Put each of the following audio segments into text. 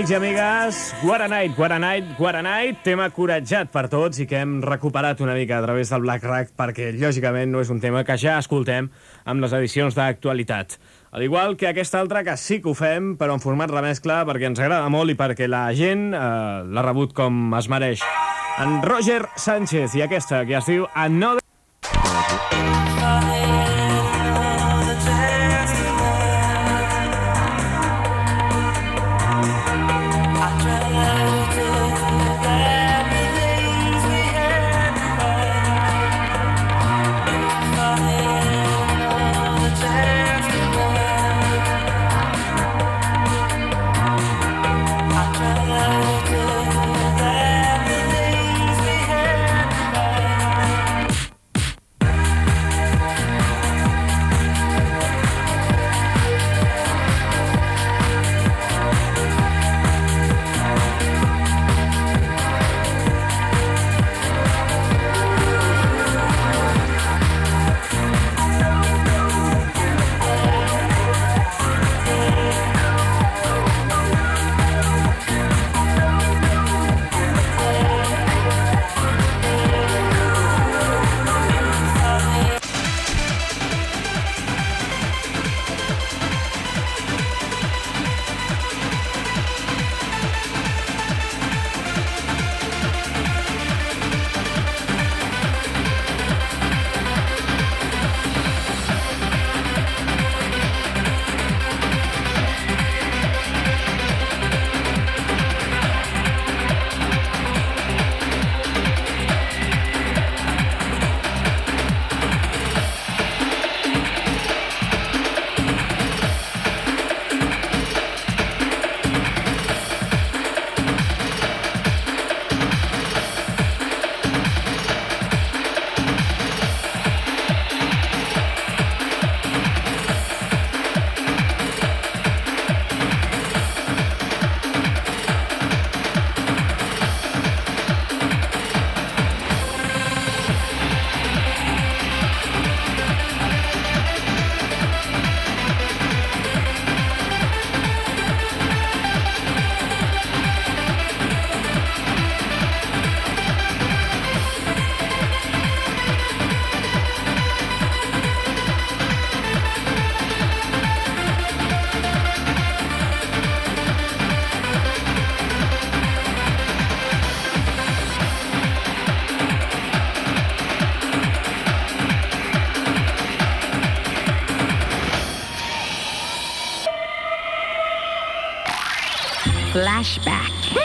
Amics i amigues, What a Night, What a Night, What a Night, tema corretjat per tots i que hem recuperat una mica a través del Black Rack perquè, lògicament, no és un tema que ja escoltem amb les edicions d'actualitat. Al igual que aquesta altra, que sí que ho fem, però en format remescla, perquè ens agrada molt i perquè la gent eh, l'ha rebut com es mereix. En Roger Sánchez i aquesta, que es diu Another... Flashback.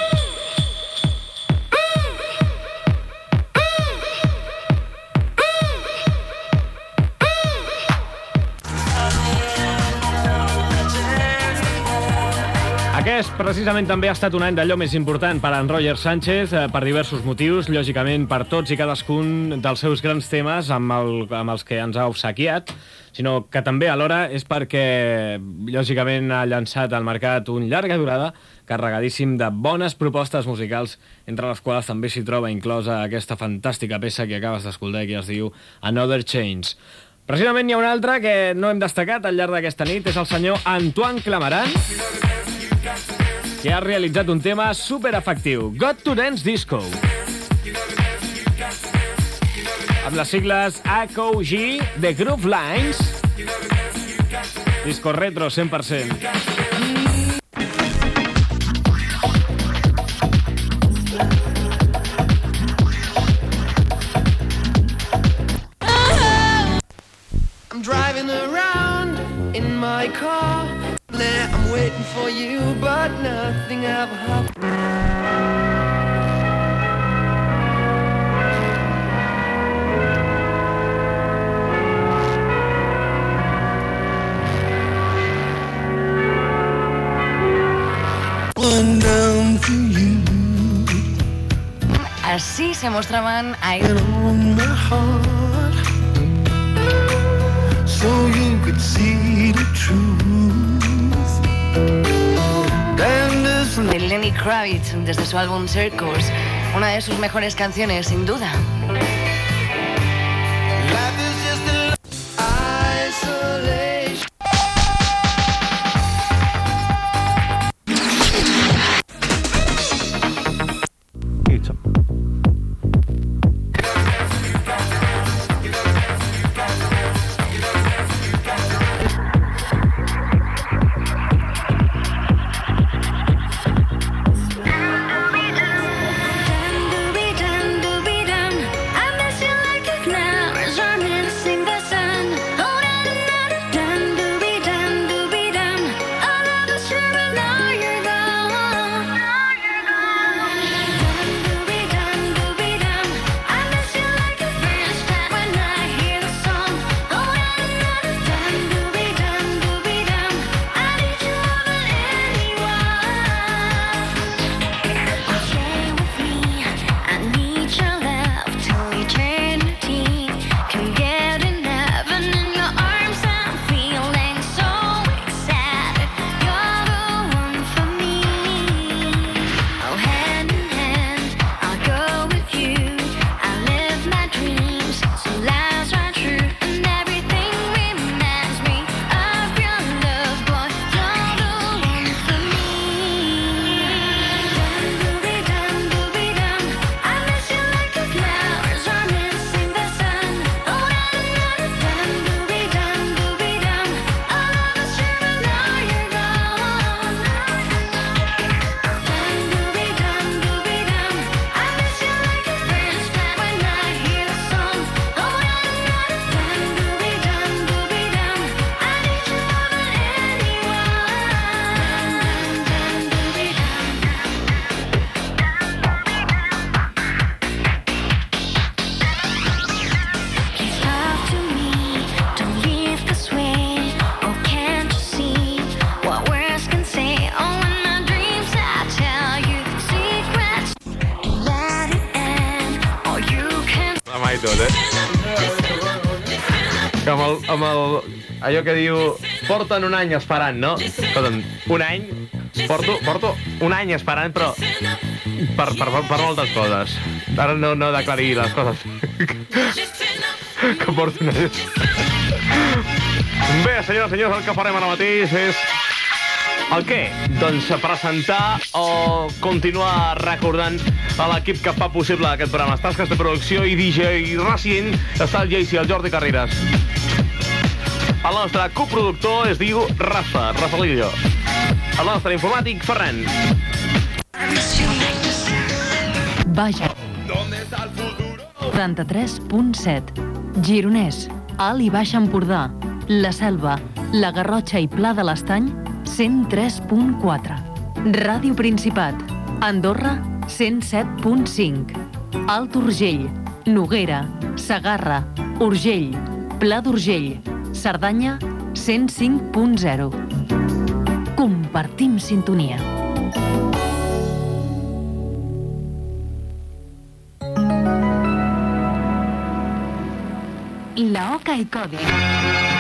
Aquest precisament també ha estat un any d'allò més important per en Roger Sánchez eh, per diversos motius, lògicament per tots i cadascun dels seus grans temes amb, el, amb els que ens ha obsequiat, sinó que també alhora és perquè lògicament ha llançat al mercat un llarga durada carregadíssim de bones propostes musicals, entre les quals també s'hi troba inclosa aquesta fantàstica peça que acabes d'escoltar que es diu Another Change. Precisament hi ha una altra que no hem destacat al llarg d'aquesta nit, és el senyor Antoine Clamaran, que ha realitzat un tema super efectiu, Got to Dance Disco. Amb les sigles HOG de Groove Lines, disco retro 100%. I'm waiting for you, but nothing ever happened. One down to you Así se mostraban ahí. and on my heart, so you could see the truth. Lenny desde su álbum Circus, una de sus mejores canciones, sin duda. Allò que diu... Porten un any esperant, no? Escolta'm, un any... Porto, porto un any esperant, però... Per, per, per, moltes coses. Ara no, no declarir les coses que porto un any. Bé, senyores i senyors, el que farem ara mateix és el què? Doncs presentar o continuar recordant a l'equip que fa possible aquest programa. Les tasques de producció i DJ resident està el JC, el Jordi Carreras. El nostre coproductor es diu Rafa, Rafaelillo. El nostre informàtic, Ferran. Baja. 33.7 Gironès, Alt i Baix Empordà, La Selva, La Garrotxa i Pla de l'Estany, 103.4. Ràdio Principat, Andorra, 107.5. Alt Urgell, Noguera, Sagarra, Urgell, Pla d'Urgell, Cerdanya, 105.0. Compartim sintonia. La Oca i Codi.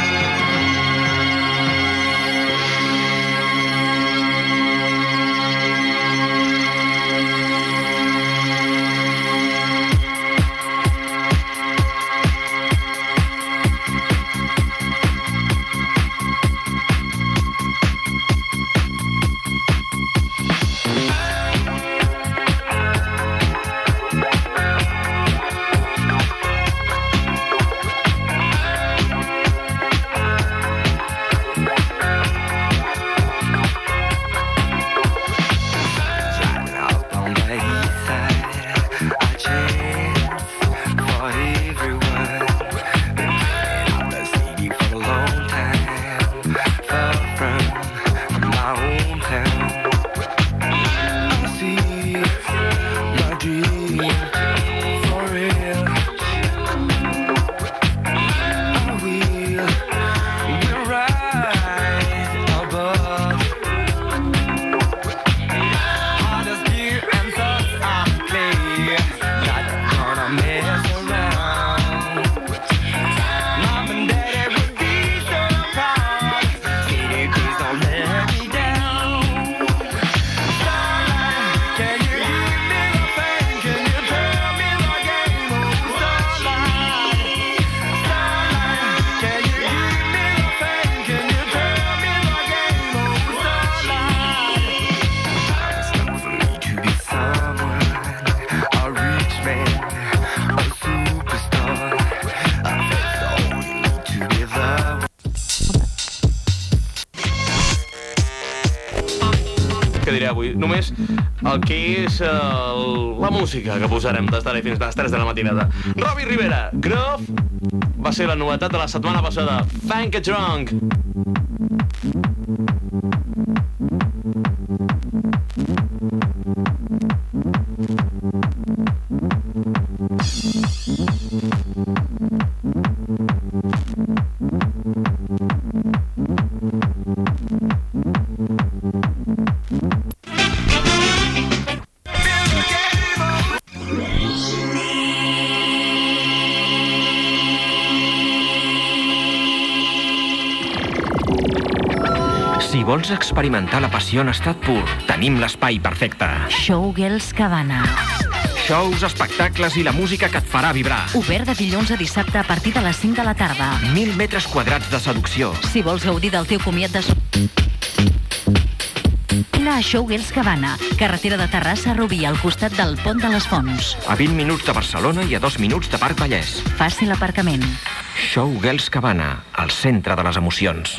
El que és el, la música que posarem des d'ara fins a les 3 de la matinada. Robbie Rivera, Grove, va ser la novetat de la setmana passada. It Drunk. Experimentar la passió en estat pur, tenim l'espai perfecte. Showgirls Cabana. Shows, espectacles i la música que et farà vibrar. Obert de dilluns a dissabte a partir de les 5 de la tarda. Mil metres quadrats de seducció. Si vols gaudir del teu comiat de... Vine a Showgirls Cabana, carretera de Terrassa a Rubí, al costat del Pont de les Fonts. A 20 minuts de Barcelona i a 2 minuts de Parc Vallès. Fàcil aparcament. Showgirls Cabana, al centre de les emocions.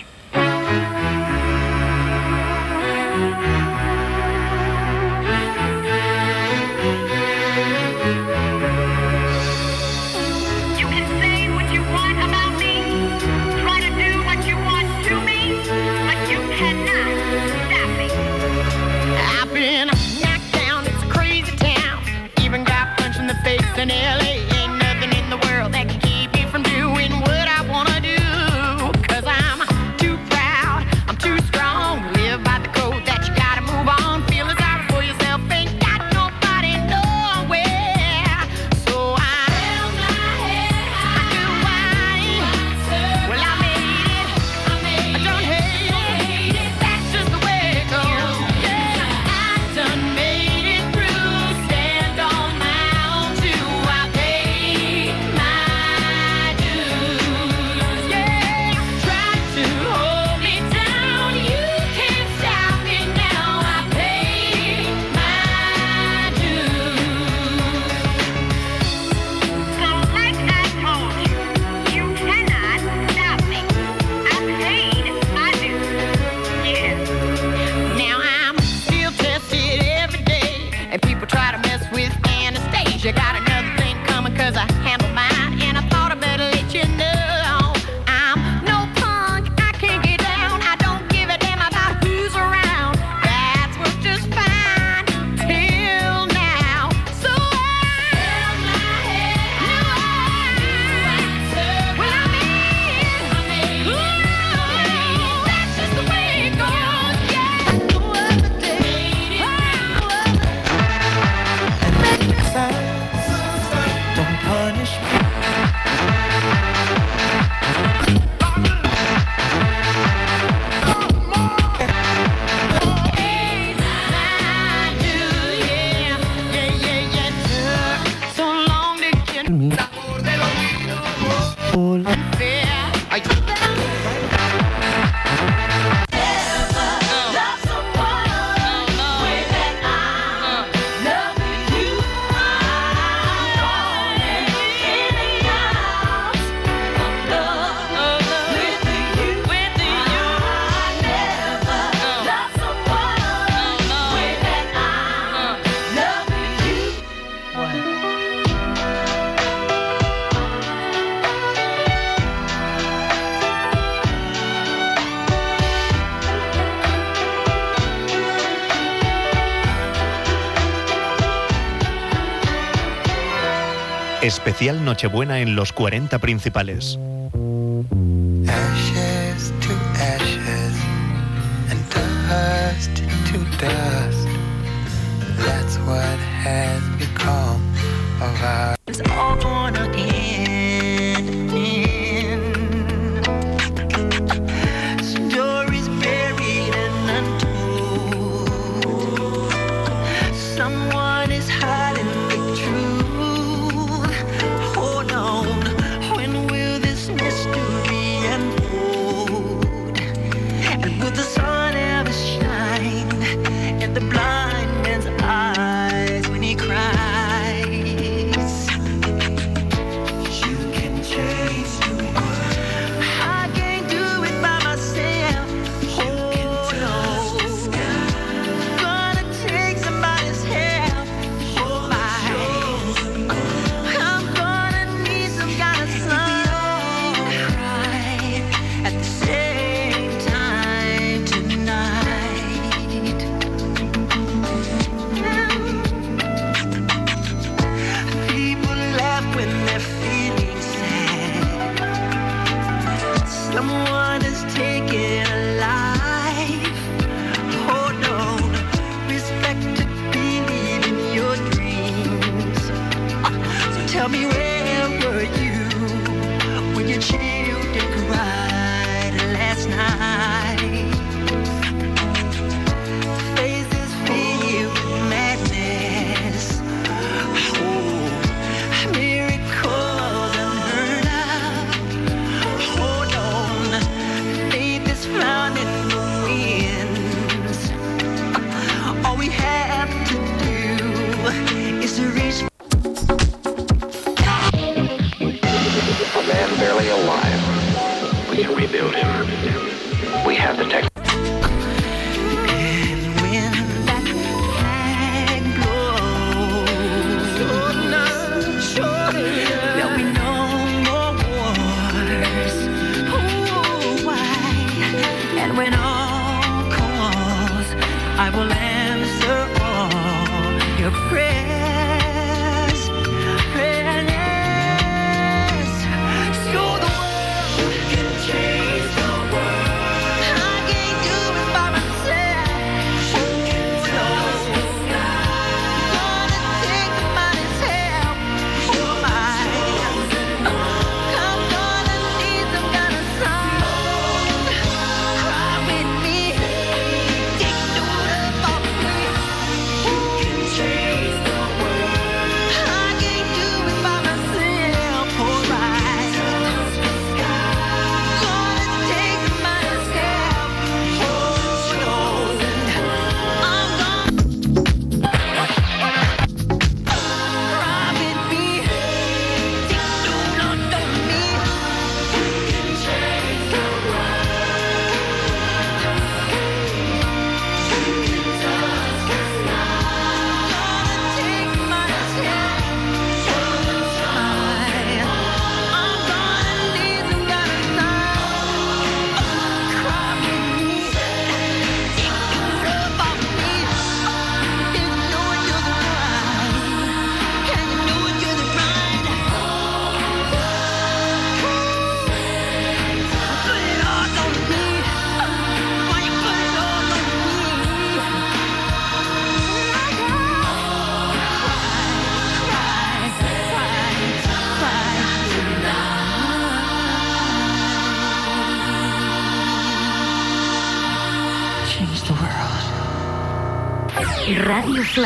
Especial Nochebuena en los 40 principales.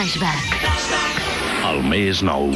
Flashback. El més nou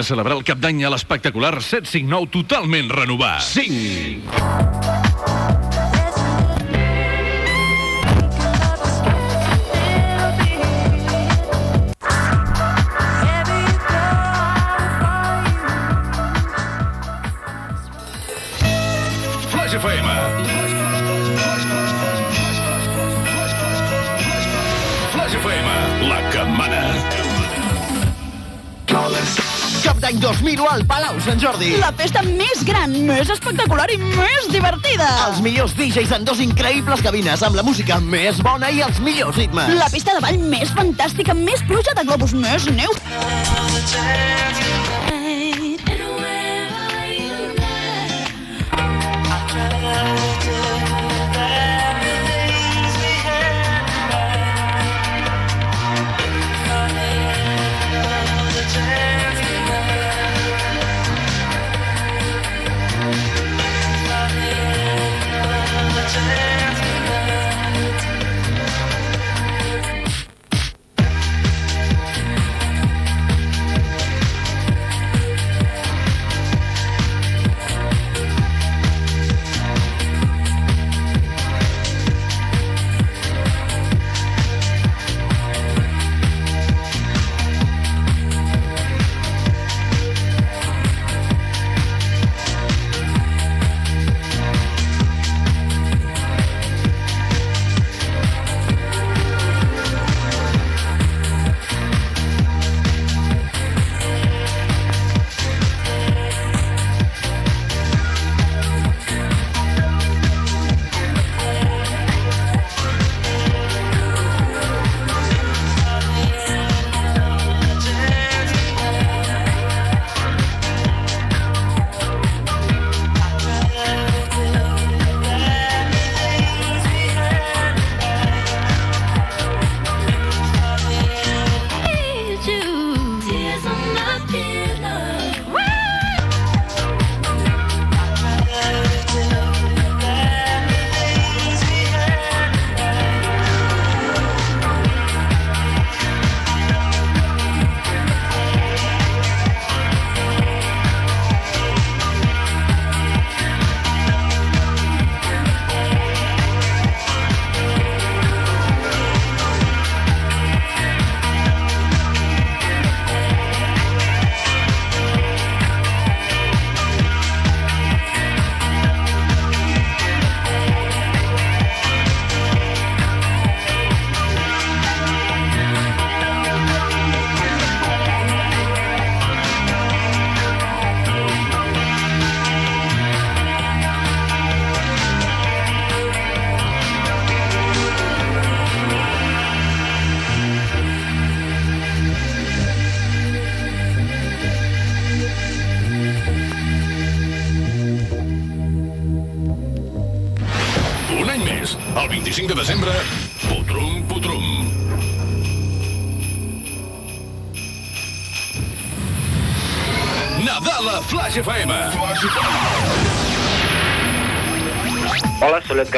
a celebrar el cap d'any a l'espectacular 759 totalment renovat. 5. Flash FM, la que mana. Cap d'any 2001 al Palau Sant Jordi. La festa més gran, més espectacular i més divertida. Els millors DJs en dos increïbles cabines amb la música més bona i els millors ritmes. La pista de ball més fantàstica, més pluja de globus, més neu. Oh,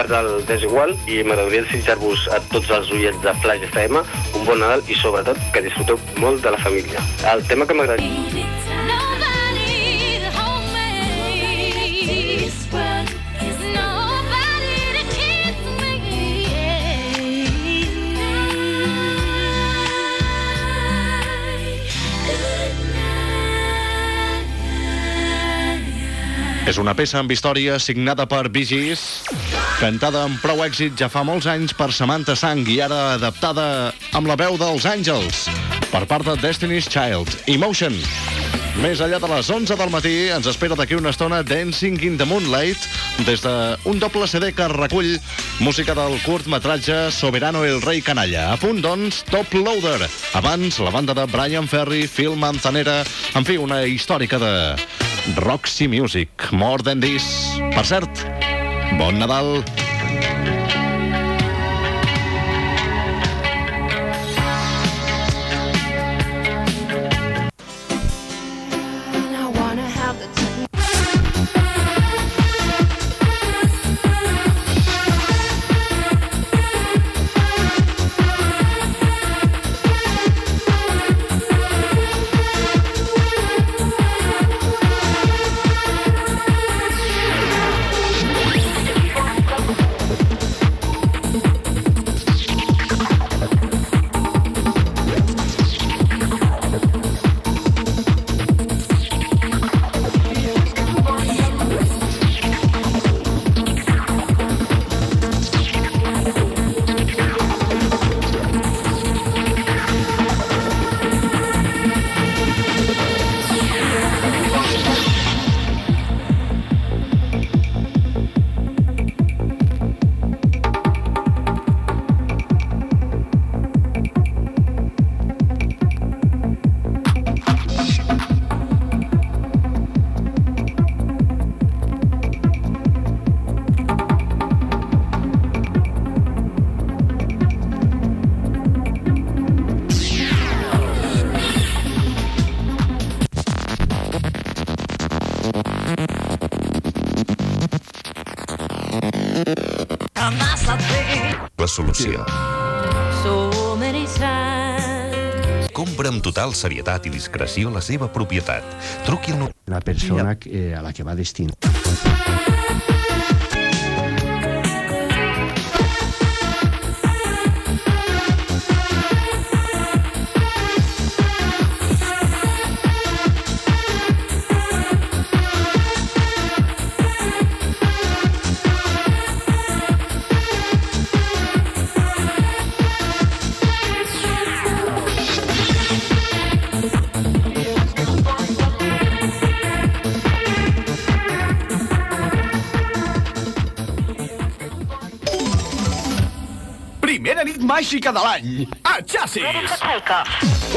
L'Edgar del Desigual i m'agradaria desitjar-vos a tots els oients de Flash FM un bon Nadal i sobretot que disfruteu molt de la família. El tema que m'agradaria... És una peça amb història signada per Gees, cantada amb prou èxit ja fa molts anys per Samantha Sang i ara adaptada amb la veu dels Àngels per part de Destiny's Child, Emotion. Més enllà de les 11 del matí ens espera d'aquí una estona Dancing in the Moonlight des d'un doble CD que recull música del curtmetratge Soberano el rei canalla. A punt, doncs, Top Loader. Abans, la banda de Brian Ferry, Phil Manzanera... En fi, una històrica de Roxy Music, More Than This. Per cert, bon Nadal. La solució. So many times. Compra amb total serietat i discreció la seva propietat. Truqui al... la persona que, a la que va destinat. Màgica de l'any, a Chassis.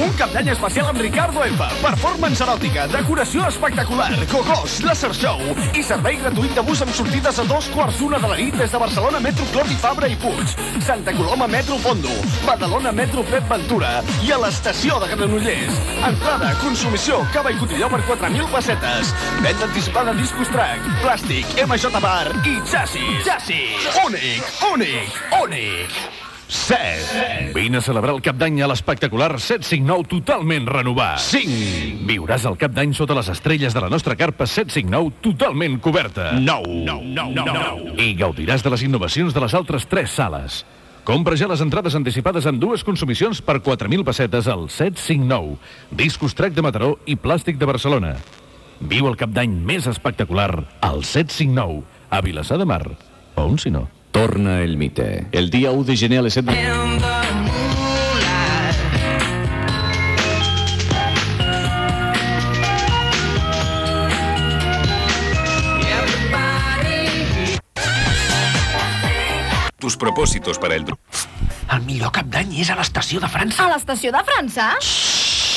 Un cap d'any especial amb Ricardo Elba, performance eròtica, decoració espectacular, cocós, laser show i servei gratuït de bus amb sortides a dos quarts d'una de la nit des de Barcelona Metro Clot i Fabra i Puig, Santa Coloma Metro Fondo, Badalona Metro Pep Ventura i a l'estació de Granollers. Entrada, consumició, cava i cotilló per 4.000 pessetes. Venda anticipada discos track, plàstic, MJ Bar i Chassis. Chassis. Únic, únic, únic. 7. Vine a celebrar el cap d'any a l'espectacular 759 totalment renovat. 5. Viuràs el cap d'any sota les estrelles de la nostra carpa 759 totalment coberta. 9. 9, 9, 9. I gaudiràs de les innovacions de les altres 3 sales. Compra ja les entrades anticipades en dues consumicions per 4.000 pessetes al 759. Discos Trek de Mataró i Plàstic de Barcelona. Viu el cap d'any més espectacular al 759, a Vilassar de Mar. O on si no. Torna el mite. El dia 1 de gener a les 7... Tus propósitos para el... El millor cap d'any és a l'estació de França. A l'estació de França?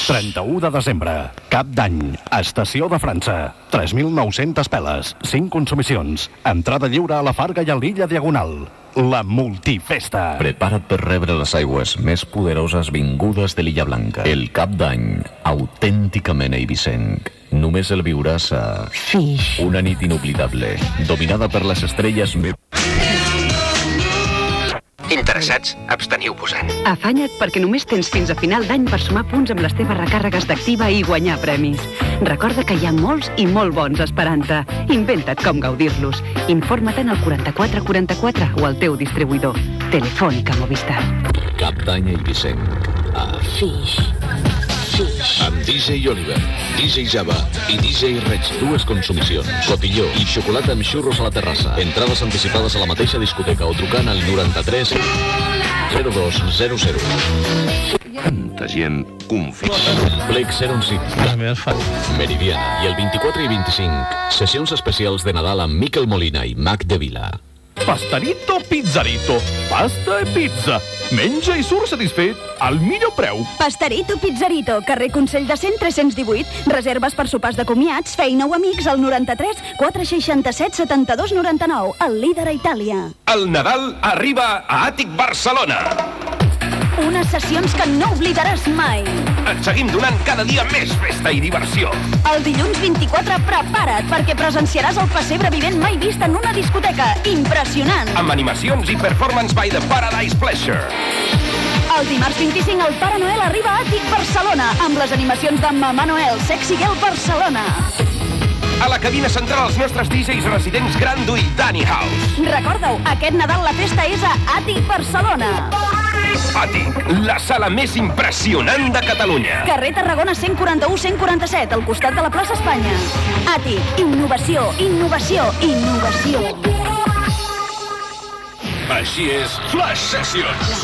31 de desembre. Cap d'any. Estació de França. 3.900 peles. 5 consumicions. Entrada lliure a la Farga i a l'Illa Diagonal. La Multifesta. Prepara't per rebre les aigües més poderoses vingudes de l'Illa Blanca. El cap d'any, autènticament eivissenc. Només el viuràs a... Fish. Una nit inoblidable, dominada per les estrelles. Interessats? Absteniu-vos-en. Afanya't perquè només tens fins a final d'any per sumar punts amb les teves recàrregues d'activa i guanyar premis. Recorda que hi ha molts i molt bons esperant-te. Inventa't com gaudir-los. Informa't-en al 4444 o al teu distribuïdor. Telefònica Movistar. Cap d'any eivissenc. A... Fish. Amb DJ Oliver, DJ Java i DJ Reg. Dues consumicions. Cotilló i xocolata amb xurros a la terrassa. Entrades anticipades a la mateixa discoteca o trucant al 93 0200. Tanta gent confia. Blake Seron City. Meridiana. I el 24 i 25, sessions especials de Nadal amb Miquel Molina i Mac de Vila. Pastarito Pizzarito. Pasta e pizza. Menja i surt satisfet al millor preu. Pastarito Pizzarito, carrer Consell de Cent 318. Reserves per sopars de comiats, feina o amics al 93 467 72 99. El líder a Itàlia. El Nadal arriba a Àtic Barcelona. Unes sessions que no oblidaràs mai. Et seguim donant cada dia més festa i diversió. El dilluns 24 prepara't perquè presenciaràs el pessebre vivent mai vist en una discoteca. Impressionant. Amb animacions i performance by the Paradise Pleasure. El dimarts 25 el Pare Noel arriba a Àtic Barcelona amb les animacions de Mamà Noel, Sexy Girl Barcelona. A la cabina central els nostres DJs residents Grando i Danny House. Recordeu, aquest Nadal la festa és a Àtic Barcelona. Àtic, la sala més impressionant de Catalunya. Carrer Tarragona 141-147, al costat de la plaça Espanya. Àtic, innovació, innovació, innovació. Així és Flash Sessions.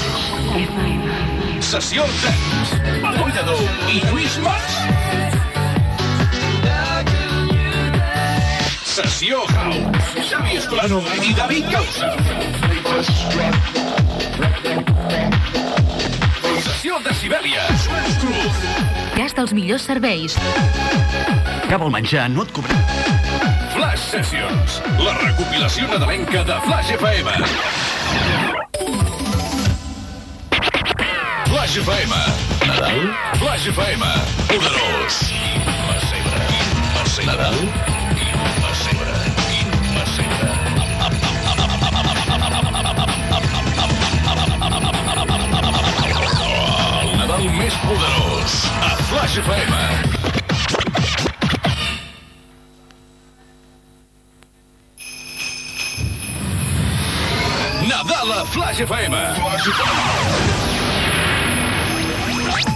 Sessió Dance, Eloi i Lluís Mas. Sessió House, Xavi Escolano i David Causa. De Sibèlia. Gas dels millors serveis. Acaba el menjar, no et cobrem. Flash Sessions, la recopilació nadalenca de Flash FM. Flash FM. Nadal? Flash FM. Poderós. Nadal? Nadal més poderós. A Flash FM. Nadal a Flash FM.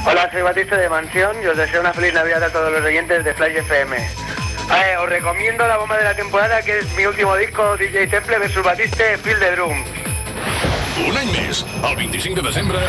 Hola, soy Batista de Mansión y os deseo una feliz Navidad a todos los oyentes de Flash FM. Eh, os recomiendo la bomba de la temporada, que es mi último disco, DJ Temple vs Batiste, Field de Drum. Un any més, el 25 de desembre,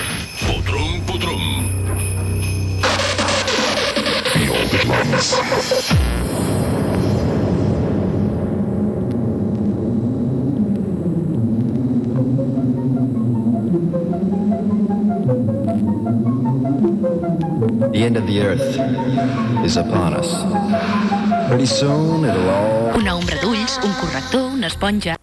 Una ombra d'ulls, un corrector, una esponja.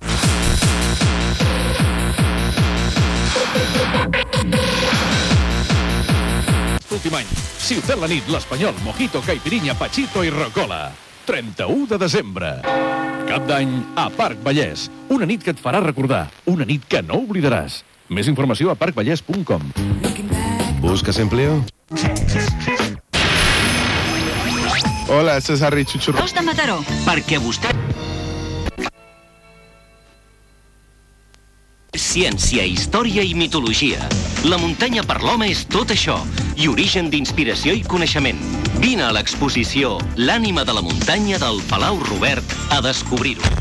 Últim any. Ciutat la nit, l'Espanyol, Mojito, Caipirinha, Pachito i Rocola. 31 de desembre. Cap d'any a Parc Vallès. Una nit que et farà recordar. Una nit que no oblidaràs. Més informació a parcvallès.com. ¿Buscas empleo? Hola, este es Harry Chuchurro. Dos de Mataró. Perquè vostè... Ciència, història i mitologia. La muntanya per l'home és tot això, i origen d'inspiració i coneixement. Vine a l'exposició L'ànima de la muntanya del Palau Robert a descobrir-ho.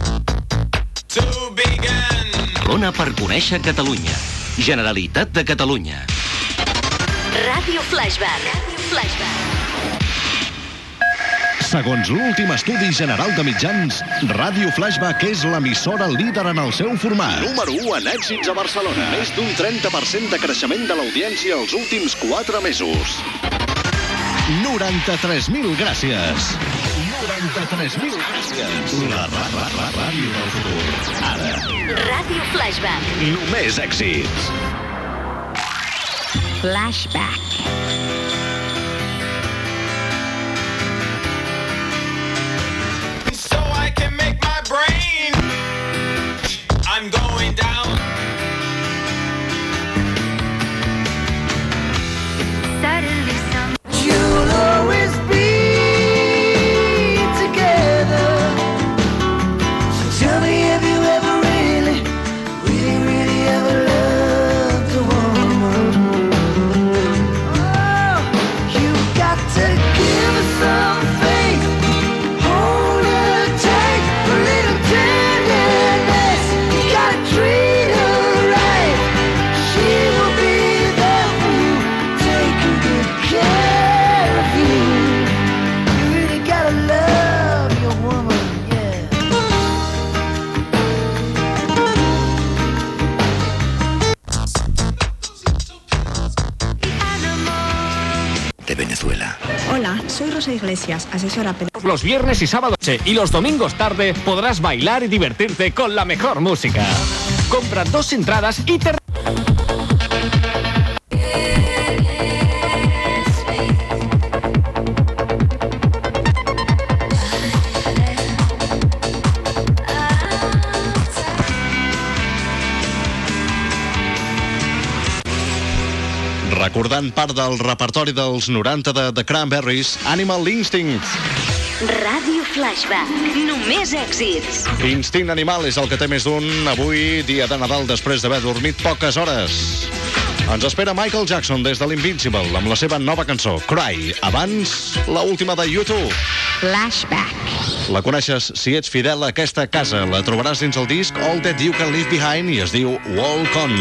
Barcelona per conèixer Catalunya. Generalitat de Catalunya. Ràdio Flashback. Flashback. Segons l'últim estudi general de mitjans, Ràdio Flashback és l'emissora líder en el seu format. Número 1 en èxits a Barcelona. Més d'un 30% de creixement de l'audiència els últims 4 mesos. 93.000 gràcies. 93.000 gràcies. La, la, la, la ràdio del futur. Ara, Ràdio Flashback. només èxits. Flashback. Iglesias, asesora. Los viernes y sábados y los domingos tarde podrás bailar y divertirte con la mejor música. Compra dos entradas y te... Recordant part del repertori dels 90 de The Cranberries, Animal Instinct. Ràdio Flashback. Només èxits. Instint animal és el que té més d'un avui, dia de Nadal, després d'haver dormit poques hores. Ens espera Michael Jackson des de l'Invincible amb la seva nova cançó, Cry. Abans, la última de YouTube. Flashback. La coneixes si ets fidel a aquesta casa. La trobaràs dins el disc All That You Can Leave Behind i es diu Walk On.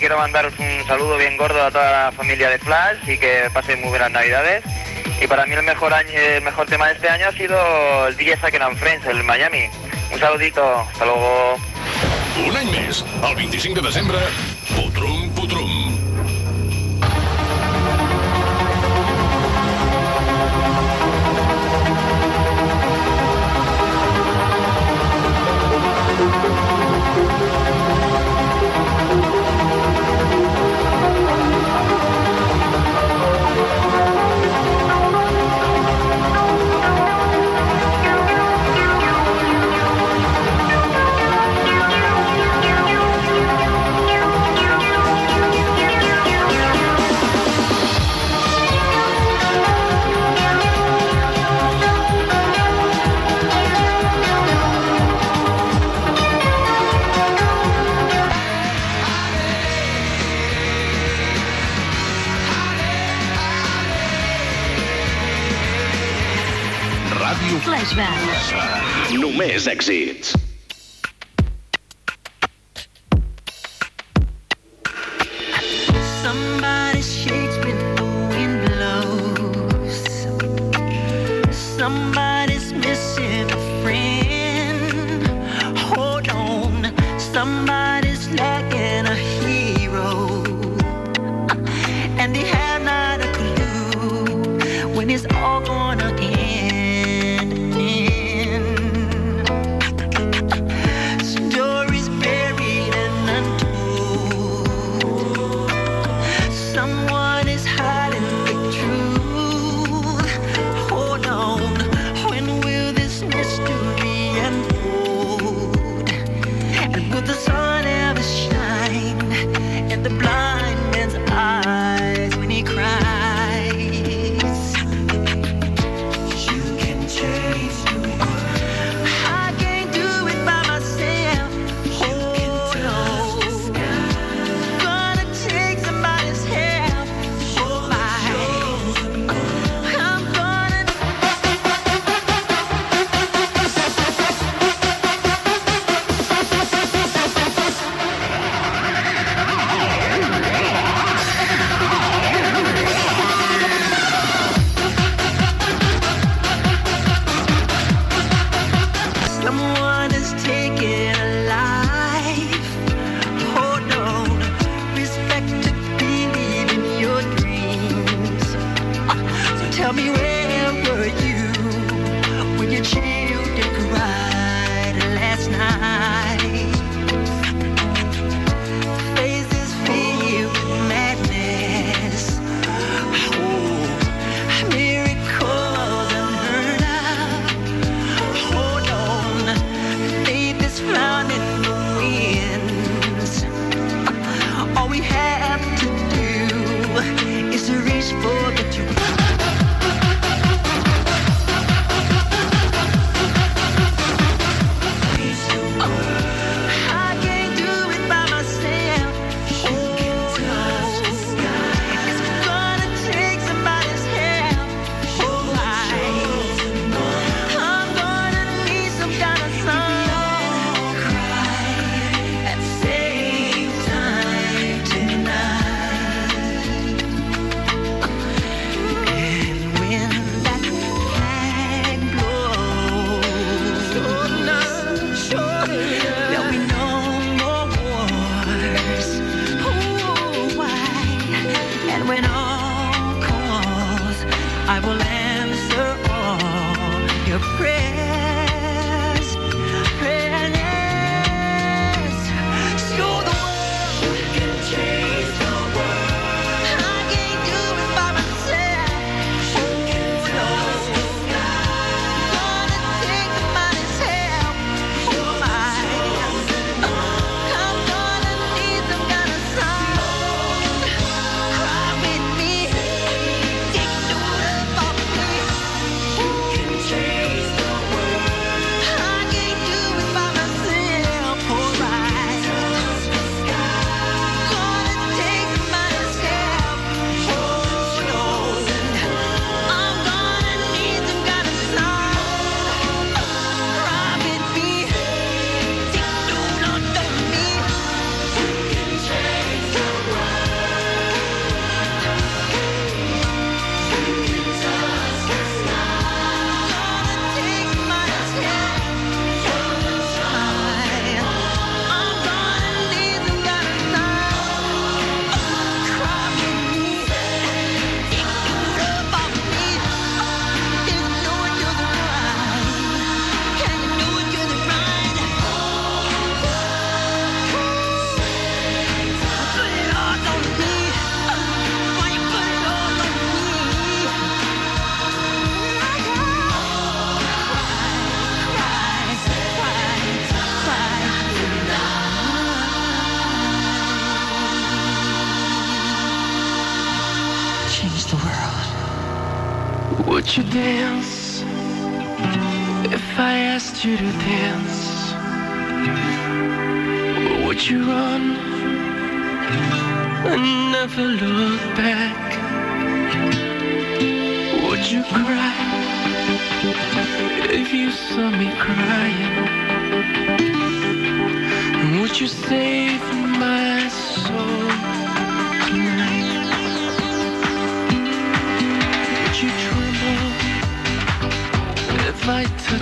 Quiero mandaros un saludo bien gordo a toda la familia de Flash y que pasen muy buenas navidades. Y para mí el mejor año, el mejor tema de este año ha sido el DJ Second and Friends, el Miami. Un saludito, hasta luego. Un any més, el 25 de desembre, Només èxits. Would you dance if I asked you to dance? Would you run and never look back? Would you cry if you saw me crying? Would you save me?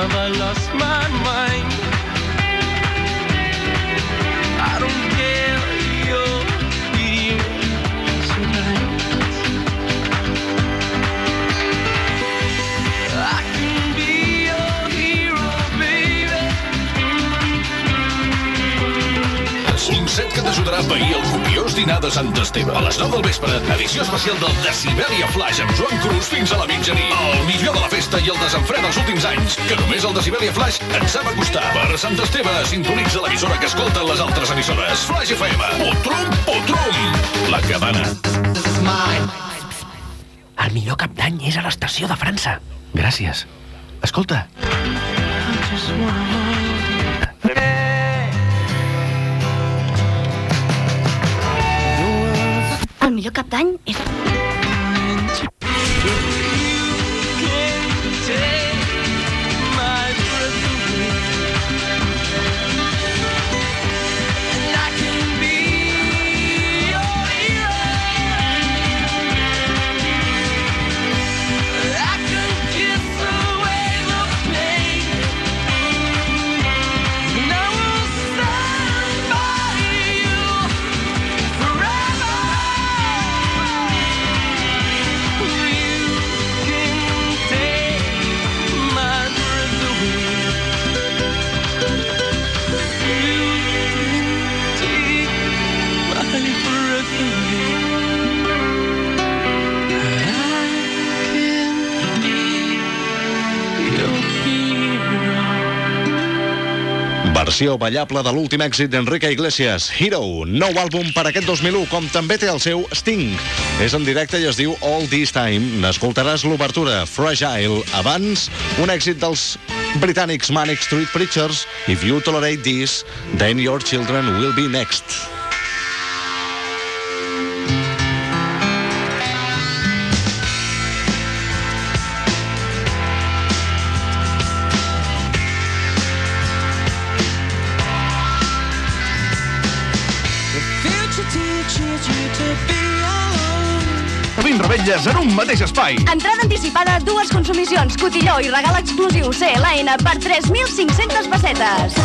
Have I lost my mind? I don't care your fears tonight. I can be your baby. Un set que t'ajudarà a pair el copiós dinar de Sant Esteve. A les 9 del vespre, edició especial del Decibelia Flash amb Joan Cruz fins a la mitjanit. El millor de la festa i el desenfre dels últims anys, que només el Decibelia Flash ens sap acostar. Per Sant Esteve, sintonitza l'emissora que escolten les altres emissores. Flash FM, Potrum, Potrum. La cabana. El millor cap d'any és a l'estació de França. Gràcies. Escolta. El millor cap d'any és... Versió ballable de l'últim èxit d'Enrique Iglesias, Hero, nou àlbum per aquest 2001, com també té el seu Sting. És en directe i es diu All This Time. N'escoltaràs l'obertura Fragile, abans un èxit dels britànics Manic Street Preachers, If You Tolerate This, Then Your Children Will Be Next. 20 rebelles en un mateix espai. Entrada anticipada, dues consumicions, cotilló i regal exclusiu CLN per 3.500 pessetes.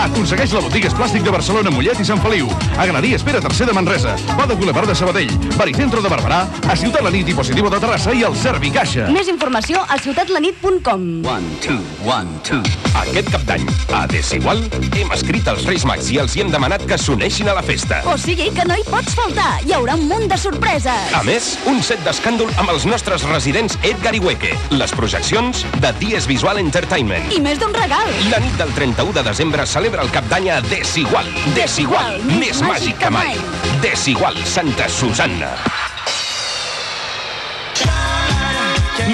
Aconsegueix la Botigues Plàstic de Barcelona, Mollet i Sant Feliu. A Ganadia Espera Tercer de Manresa. Pado Boulevard de Sabadell. Baricentro de Barberà. A Ciutat la Nit i Positivo de Terrassa i el Servi Caixa. Més informació a ciutatlanit.com. One, two, one, two. Aquest cap d'any, a Desigual, hem escrit als Reis Mags i els hi hem demanat que s'uneixin a la festa. O sigui que no hi pots faltar. Hi haurà un munt de sorpreses. A més, un set d'escàndol amb els nostres residents Edgar i Hueque. Les projeccions de Dies Visual Entertainment. I més d'un regal. La nit del 31 de desembre celebra el cap d'any a Desigual. Desigual, més màgic que mai. Desigual, Santa Susanna.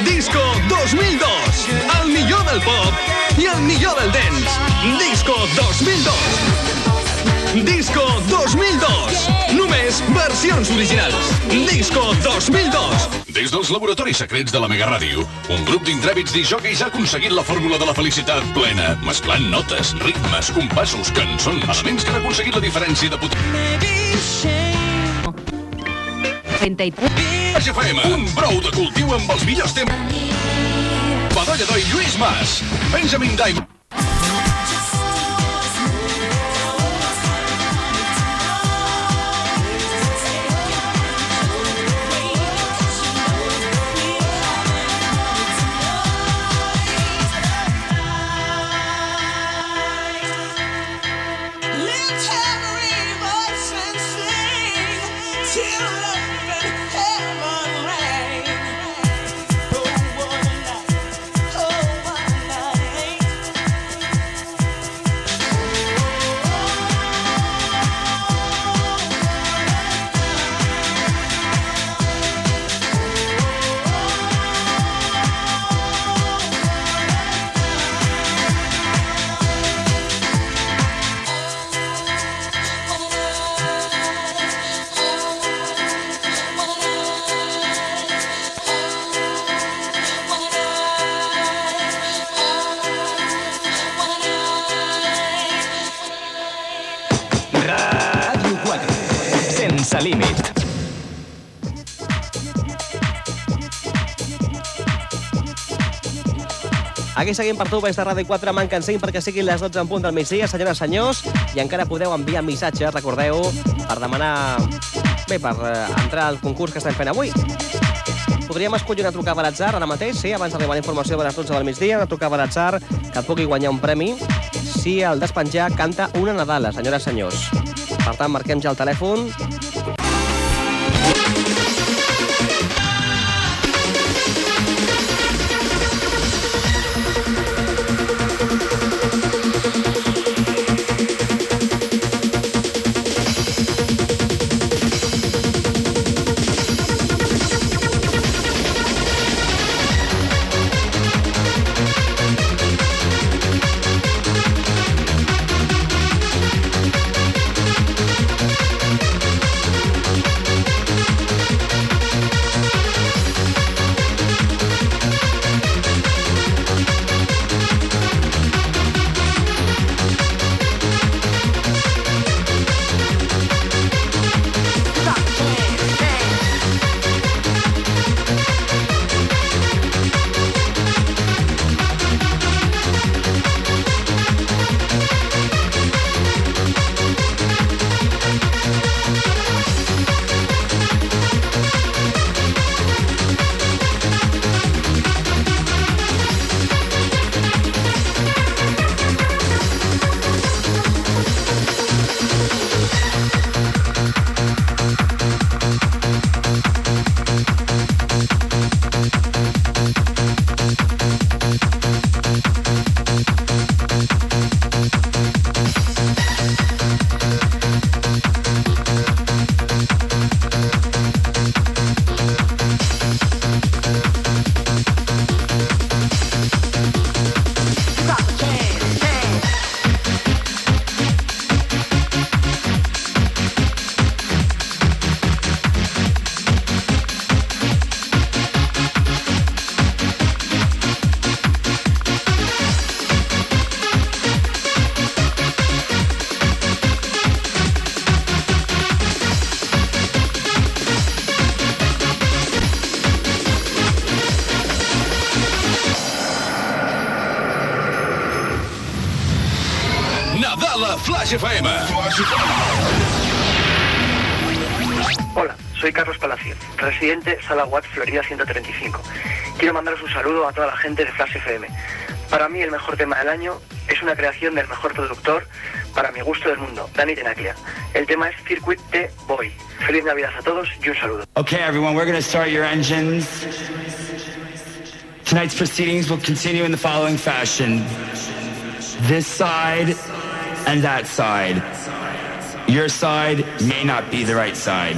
Disco 2002, el millor del pop i el millor del dance. Disco 2002. Disco 2002. Només versions originals. Disco 2002. Des dels laboratoris secrets de la Mega Ràdio, un grup d'intrèvids disjòqueis ha aconseguit la fórmula de la felicitat plena, mesclant notes, ritmes, compassos, cançons, elements que han aconseguit la diferència de pot... 33. FM, un brou de cultiu amb els millors temes. Bedolla d'Oi Lluís Mas, Benjamin Diamond. Aquí seguim per tu, des de Ràdio 4, manquen 5 perquè siguin les 12 en punt del migdia, senyores, senyors, i encara podeu enviar missatges, recordeu, per demanar... Bé, per eh, entrar al concurs que estem fent avui. Podríem escollir una trucada a l'atzar ara mateix, sí, abans d'arribar la informació de les 12 del migdia, una trucada a l'atzar que pugui guanyar un premi si el despenjar canta una Nadala, senyores, senyors. Per tant, marquem ja el telèfon Flash FM. Hola, soy Carlos Palacio, residente Sala Watt, Florida 135. Quiero mandaros un saludo a toda la gente de Flash FM. Para mí el mejor tema del año es una creación del mejor productor para mi gusto del mundo, Dani Tenaglia. El tema es Circuit de Boy. Feliz Navidad a todos y un saludo. Okay, everyone, we're going to start your engines. Tonight's proceedings will continue in the following fashion this side and that side. Your side may not be the right side.